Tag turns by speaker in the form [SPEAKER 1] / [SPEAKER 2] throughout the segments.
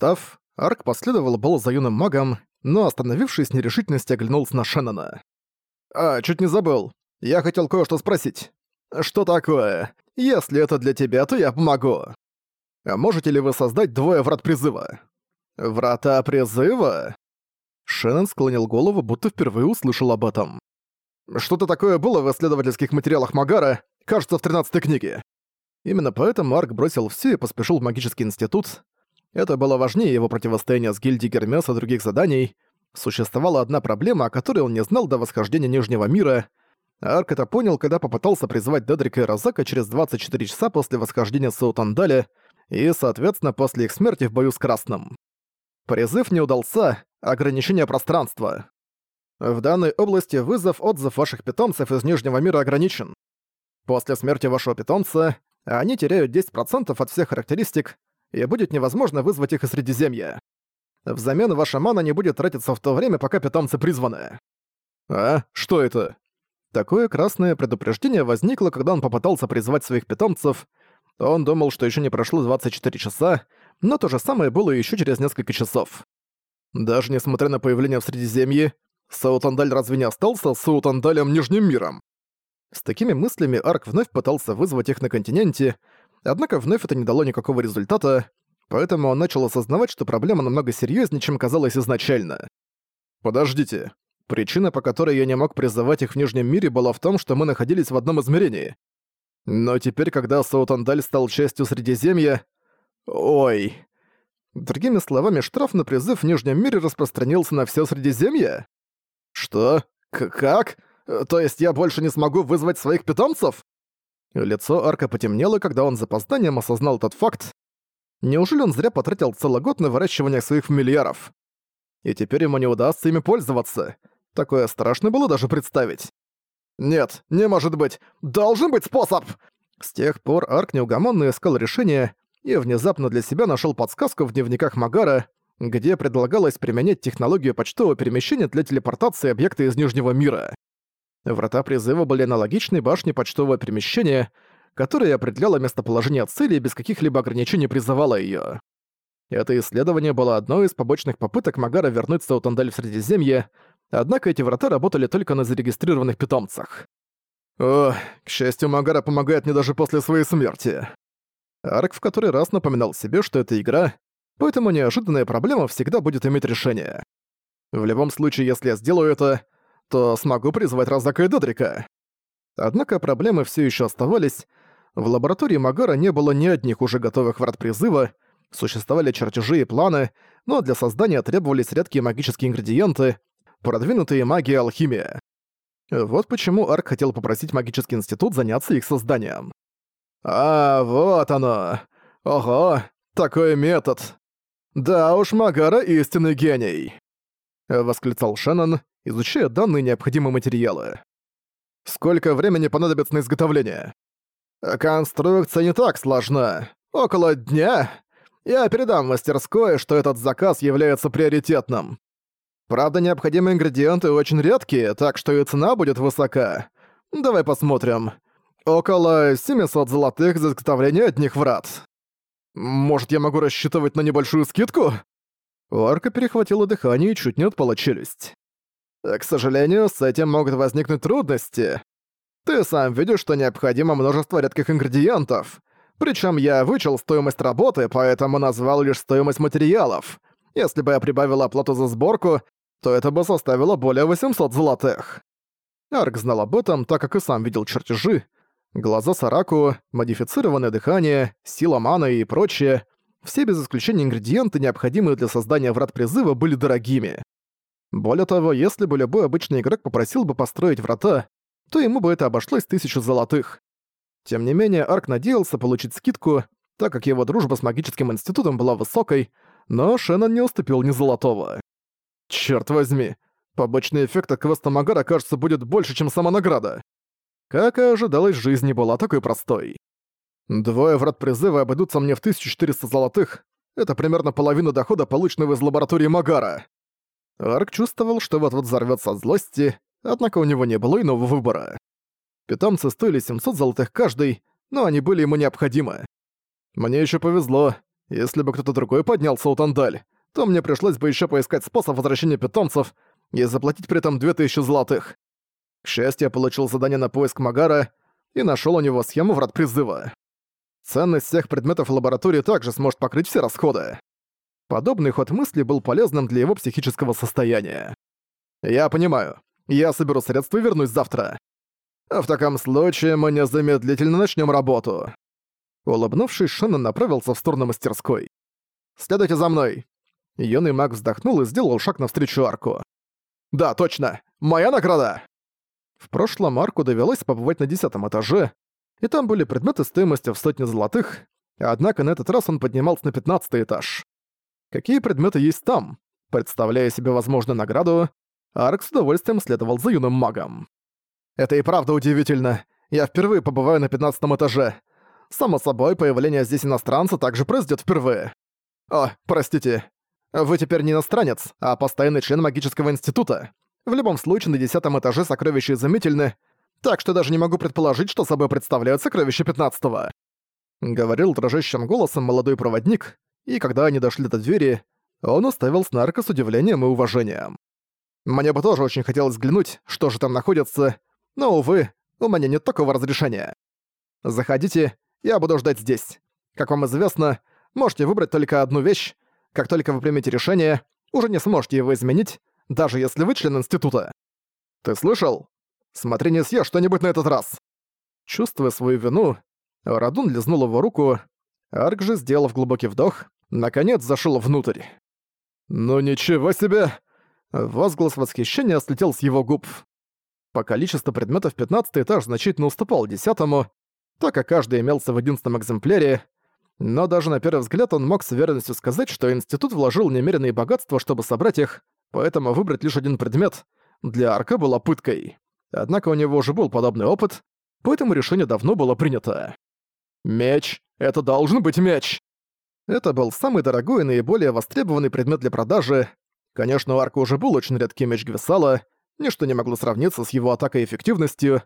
[SPEAKER 1] Встав, Арк последовал был за юным магом, но, остановившись в нерешительности, оглянулся на Шеннона. «А, чуть не забыл. Я хотел кое-что спросить. Что такое? Если это для тебя, то я помогу. А можете ли вы создать двое врат призыва?» «Врата призыва?» Шеннон склонил голову, будто впервые услышал об этом. «Что-то такое было в исследовательских материалах Магара, кажется, в 13 книге». Именно поэтому Арк бросил все и поспешил в магический институт. Это было важнее его противостояния с гильдией Гермес и других заданий. Существовала одна проблема, о которой он не знал до восхождения Нижнего мира. Арк это понял, когда попытался призвать Дедрика и Розака через 24 часа после восхождения Саутандаля и, соответственно, после их смерти в бою с Красным. Призыв не удался, ограничение пространства. В данной области вызов-отзыв ваших питомцев из Нижнего мира ограничен. После смерти вашего питомца они теряют 10% от всех характеристик, и будет невозможно вызвать их из Средиземья. Взамен ваша мана не будет тратиться в то время, пока питомцы призваны. А? Что это? Такое красное предупреждение возникло, когда он попытался призвать своих питомцев. Он думал, что еще не прошло 24 часа, но то же самое было еще через несколько часов. Даже несмотря на появление в Средиземье, Саутандаль разве не остался Саутандалем Нижним миром? С такими мыслями Арк вновь пытался вызвать их на континенте, однако вновь это не дало никакого результата, поэтому он начал осознавать, что проблема намного серьезнее, чем казалось изначально. «Подождите. Причина, по которой я не мог призывать их в Нижнем мире, была в том, что мы находились в одном измерении. Но теперь, когда Саутандаль стал частью Средиземья... Ой... Другими словами, штраф на призыв в Нижнем мире распространился на все Средиземье? Что? К как? То есть я больше не смогу вызвать своих питомцев? Лицо Арка потемнело, когда он запозданием осознал тот факт. Неужели он зря потратил целый год на выращивание своих фамильяров? И теперь ему не удастся ими пользоваться. Такое страшно было даже представить. Нет, не может быть. Должен быть способ! С тех пор Арк неугомонно искал решение, и внезапно для себя нашел подсказку в дневниках Магара, где предлагалось применять технологию почтового перемещения для телепортации объекта из Нижнего мира. Врата призыва были аналогичной башне почтового перемещения, которая определяла местоположение цели и без каких-либо ограничений призывала её. Это исследование было одной из побочных попыток Магара вернуть Саутандель в Средиземье, однако эти врата работали только на зарегистрированных питомцах. О, к счастью, Магара помогает мне даже после своей смерти. Арк в который раз напоминал себе, что это игра, поэтому неожиданная проблема всегда будет иметь решение. В любом случае, если я сделаю это, то смогу призвать Розака и Додрика. Однако проблемы все еще оставались. В лаборатории Магара не было ни одних уже готовых врат призыва, существовали чертежи и планы, но для создания требовались редкие магические ингредиенты, продвинутые магия и алхимия. Вот почему Арк хотел попросить магический институт заняться их созданием. «А, вот оно! Ого, такой метод! Да уж, Магара истинный гений!» Восклицал Шеннон, изучая данные необходимые материалы. «Сколько времени понадобится на изготовление?» «Конструкция не так сложна. Около дня. Я передам мастерской, что этот заказ является приоритетным. Правда, необходимые ингредиенты очень редкие, так что и цена будет высока. Давай посмотрим. Около 700 золотых за изготовление одних врат. Может, я могу рассчитывать на небольшую скидку? Арка перехватило дыхание и чуть не отпала челюсть. К сожалению, с этим могут возникнуть трудности. Ты сам видишь, что необходимо множество редких ингредиентов. Причем я вычел стоимость работы, поэтому назвал лишь стоимость материалов. Если бы я прибавил оплату за сборку, то это бы составило более 800 золотых. Арк знал об этом, так как и сам видел чертежи. Глаза Сараку, модифицированное дыхание, сила мана и прочее. Все без исключения ингредиенты, необходимые для создания врат призыва, были дорогими. Более того, если бы любой обычный игрок попросил бы построить врата, то ему бы это обошлось тысячу золотых. Тем не менее, Арк надеялся получить скидку, так как его дружба с магическим институтом была высокой, но Шеннон не уступил ни золотого. Черт возьми, побочный эффект от квеста Магара, кажется, будет больше, чем сама награда. Как и ожидалось, жизнь не была такой простой. Двое врат призыва обойдутся мне в 1400 золотых. Это примерно половина дохода, полученного из лаборатории Магара. Арк чувствовал, что вот-вот взорвётся от злости, однако у него не было иного выбора. Питомцы стоили 700 золотых каждый, но они были ему необходимы. Мне ещё повезло. Если бы кто-то другой поднялся у Тандаль, то мне пришлось бы еще поискать способ возвращения питомцев и заплатить при этом 2000 золотых. К счастью, я получил задание на поиск Магара и нашел у него схему врат призыва. Ценность всех предметов в лаборатории также сможет покрыть все расходы. Подобный ход мысли был полезным для его психического состояния. «Я понимаю. Я соберу средства и вернусь завтра. В таком случае мы незамедлительно начнем работу». Улыбнувшись, Шеннон направился в сторону мастерской. «Следуйте за мной!» Юный маг вздохнул и сделал шаг навстречу арку. «Да, точно! Моя награда!» В прошлом арку довелось побывать на десятом этаже, и там были предметы стоимостью в сотни золотых, однако на этот раз он поднимался на пятнадцатый этаж. Какие предметы есть там? Представляя себе возможную награду, Арк с удовольствием следовал за юным магом. «Это и правда удивительно. Я впервые побываю на пятнадцатом этаже. Само собой, появление здесь иностранца также произойдет впервые. О, простите. Вы теперь не иностранец, а постоянный член магического института. В любом случае, на десятом этаже сокровища изумительны, так что даже не могу предположить, что собой представляют сокровища пятнадцатого. Говорил дрожащим голосом молодой проводник, и когда они дошли до двери, он уставил Снарка с удивлением и уважением. Мне бы тоже очень хотелось взглянуть, что же там находится, но, увы, у меня нет такого разрешения. Заходите, я буду ждать здесь. Как вам известно, можете выбрать только одну вещь. Как только вы примете решение, уже не сможете его изменить, даже если вы член института. Ты слышал? Смотри, не съешь что-нибудь на этот раз. Чувствуя свою вину, Радун лизнул его руку, Арк же, сделав глубокий вдох, наконец зашел внутрь. «Ну ничего себе!» Возглас восхищения слетел с его губ. По количеству предметов 15 этаж значительно уступал десятому, так как каждый имелся в единственном экземпляре, но даже на первый взгляд он мог с уверенностью сказать, что институт вложил немеренные богатства, чтобы собрать их, поэтому выбрать лишь один предмет для Арка было пыткой. Однако у него уже был подобный опыт, поэтому решение давно было принято. Меч. Это должен быть меч. Это был самый дорогой и наиболее востребованный предмет для продажи. Конечно, у Арка уже был очень редкий меч Гвисала, ничто не могло сравниться с его атакой и эффективностью.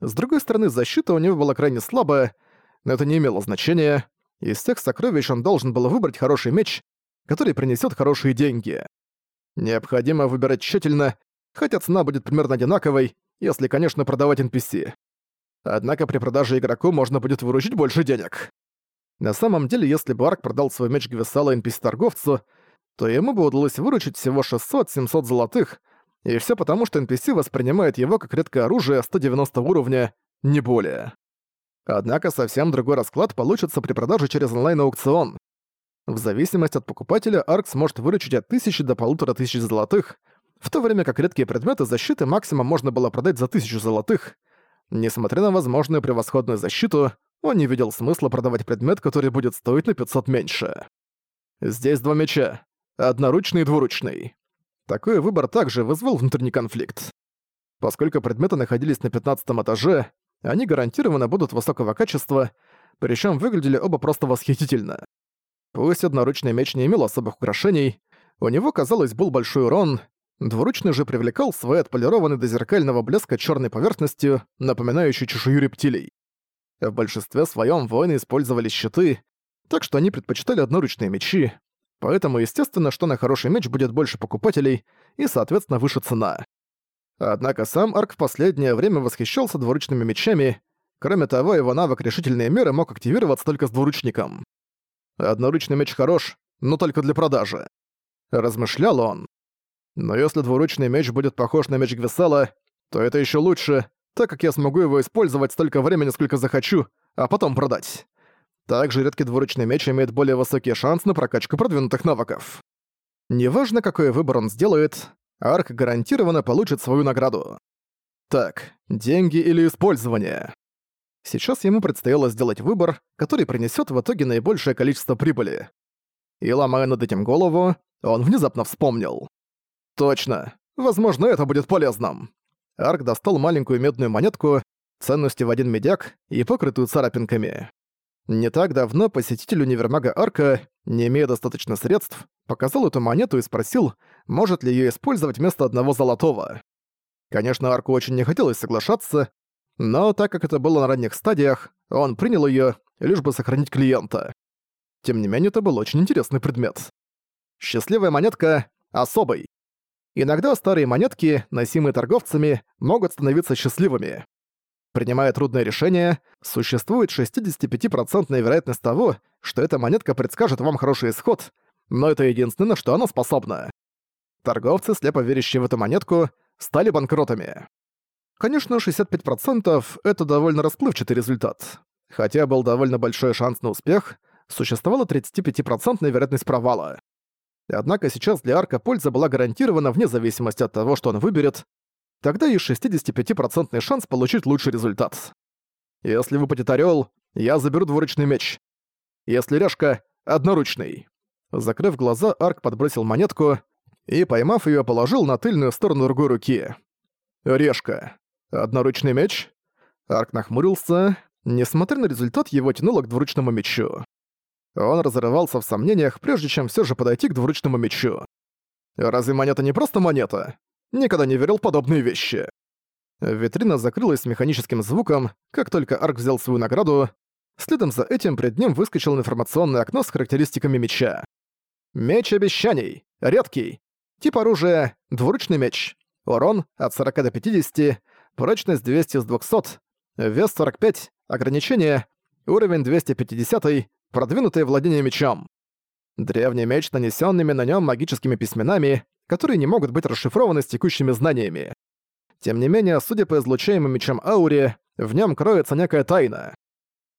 [SPEAKER 1] С другой стороны, защита у него была крайне слабая, но это не имело значения. Из всех сокровищ он должен был выбрать хороший меч, который принесет хорошие деньги. Необходимо выбирать тщательно, хотя цена будет примерно одинаковой, если, конечно, продавать NPC. Однако при продаже игроку можно будет выручить больше денег. На самом деле, если бы Арк продал свой меч Гвисала NPC-торговцу, то ему бы удалось выручить всего 600-700 золотых, и все потому, что NPC воспринимает его как редкое оружие 190 уровня, не более. Однако совсем другой расклад получится при продаже через онлайн-аукцион. В зависимости от покупателя Арк сможет выручить от 1000 до 1500 золотых, в то время как редкие предметы защиты максимум можно было продать за 1000 золотых. Несмотря на возможную превосходную защиту, он не видел смысла продавать предмет, который будет стоить на 500 меньше. Здесь два меча. Одноручный и двуручный. Такой выбор также вызвал внутренний конфликт. Поскольку предметы находились на 15 этаже, они гарантированно будут высокого качества, причем выглядели оба просто восхитительно. Пусть одноручный меч не имел особых украшений, у него, казалось, был большой урон, двуручный же привлекал своей отполированной до зеркального блеска черной поверхностью, напоминающей чешую рептилий. В большинстве своем воины использовали щиты, так что они предпочитали одноручные мечи, поэтому естественно, что на хороший меч будет больше покупателей и, соответственно, выше цена. Однако сам Арк в последнее время восхищался двуручными мечами, кроме того, его навык решительные меры мог активироваться только с двуручником. Одноручный меч хорош, но только для продажи. Размышлял он. Но если двуручный меч будет похож на меч Гвисала, то это еще лучше, так как я смогу его использовать столько времени, сколько захочу, а потом продать. Также редкий двуручный меч имеет более высокий шанс на прокачку продвинутых навыков. Неважно, какой выбор он сделает, Арк гарантированно получит свою награду. Так, деньги или использование. Сейчас ему предстояло сделать выбор, который принесет в итоге наибольшее количество прибыли. И ломая над этим голову, он внезапно вспомнил. Точно, возможно, это будет полезным. Арк достал маленькую медную монетку, ценностью в один медяк и покрытую царапинками. Не так давно посетитель универмага Арка, не имея достаточно средств, показал эту монету и спросил, может ли ее использовать вместо одного золотого. Конечно, Арку очень не хотелось соглашаться, но так как это было на ранних стадиях, он принял ее, лишь бы сохранить клиента. Тем не менее, это был очень интересный предмет. Счастливая монетка — особый. Иногда старые монетки, носимые торговцами, могут становиться счастливыми. Принимая трудное решение, существует 65% вероятность того, что эта монетка предскажет вам хороший исход, но это единственное, что она способна. Торговцы, слепо верящие в эту монетку, стали банкротами. Конечно, 65% — это довольно расплывчатый результат. Хотя был довольно большой шанс на успех, существовала 35% вероятность провала. Однако сейчас для Арка польза была гарантирована вне зависимости от того, что он выберет, тогда и 65% шанс получить лучший результат. Если выпадет орёл, я заберу двуручный меч. Если решка — одноручный. Закрыв глаза, Арк подбросил монетку и, поймав её, положил на тыльную сторону другой руки. Решка. Одноручный меч? Арк нахмурился. Несмотря на результат, его тянуло к двуручному мечу. Он разрывался в сомнениях, прежде чем все же подойти к двуручному мечу. Разве монета не просто монета? Никогда не верил в подобные вещи. Витрина закрылась с механическим звуком, как только Арк взял свою награду. Следом за этим пред ним выскочило информационное окно с характеристиками меча. Меч обещаний. Редкий. Тип оружия — двуручный меч. Урон от 40 до 50, прочность 200 с 200, вес 45, ограничение, уровень 250, продвинутое владение мечом. Древний меч, нанесенными на нем магическими письменами, которые не могут быть расшифрованы с текущими знаниями. Тем не менее, судя по излучаемым мечам ауре, в нем кроется некая тайна.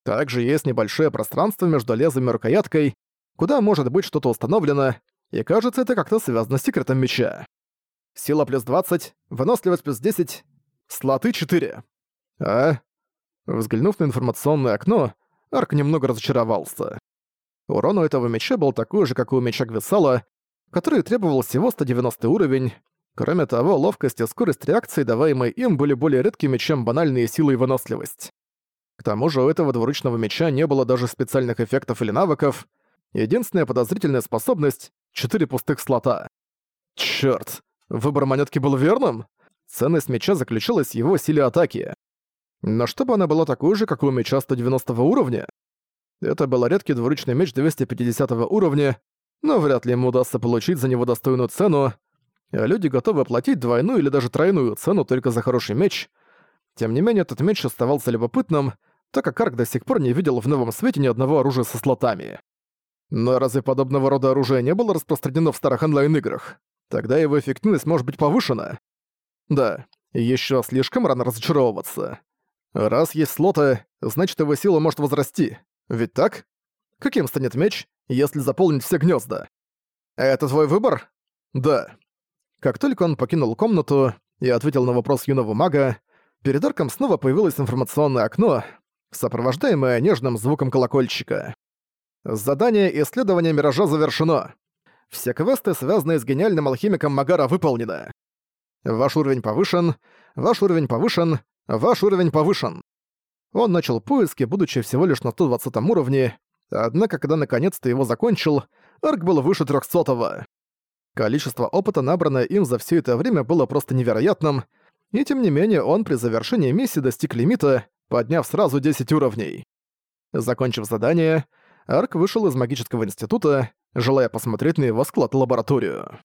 [SPEAKER 1] Также есть небольшое пространство между лезвием и рукояткой, куда может быть что-то установлено, и кажется, это как-то связано с секретом меча. Сила плюс 20, выносливость плюс 10, слоты 4. А? Взглянув на информационное окно, Арк немного разочаровался. Урон у этого меча был такой же, как у меча Гвисала, который требовал всего 190 уровень. Кроме того, ловкость и скорость реакции, даваемые им, были более редкими, чем банальные силы и выносливость. К тому же у этого двуручного меча не было даже специальных эффектов или навыков. Единственная подозрительная способность — четыре пустых слота. Чёрт, выбор монетки был верным? Ценность меча заключалась в его силе атаки. Но чтобы она была такой же, как у меча 190 уровня? Это был редкий двуручный меч 250 уровня, но вряд ли ему удастся получить за него достойную цену, люди готовы платить двойную или даже тройную цену только за хороший меч. Тем не менее, этот меч оставался любопытным, так как Арк до сих пор не видел в новом свете ни одного оружия со слотами. Но разве подобного рода оружия не было распространено в старых онлайн-играх? Тогда его эффективность может быть повышена. Да, еще слишком рано разочаровываться. Раз есть слоты, значит его сила может возрасти. Ведь так? Каким станет меч, если заполнить все гнезда? Это твой выбор? Да. Как только он покинул комнату и ответил на вопрос юного мага, перед арком снова появилось информационное окно, сопровождаемое нежным звуком колокольчика. Задание исследования Миража завершено. Все квесты, связанные с гениальным алхимиком Магара, выполнены. Ваш уровень повышен, ваш уровень повышен, Ваш уровень повышен. Он начал поиски, будучи всего лишь на 120 уровне, однако когда наконец-то его закончил, арк был выше 300 -го. Количество опыта, набранное им за все это время, было просто невероятным, и тем не менее он при завершении миссии достиг лимита, подняв сразу 10 уровней. Закончив задание, Арк вышел из магического института, желая посмотреть на его склад-лабораторию.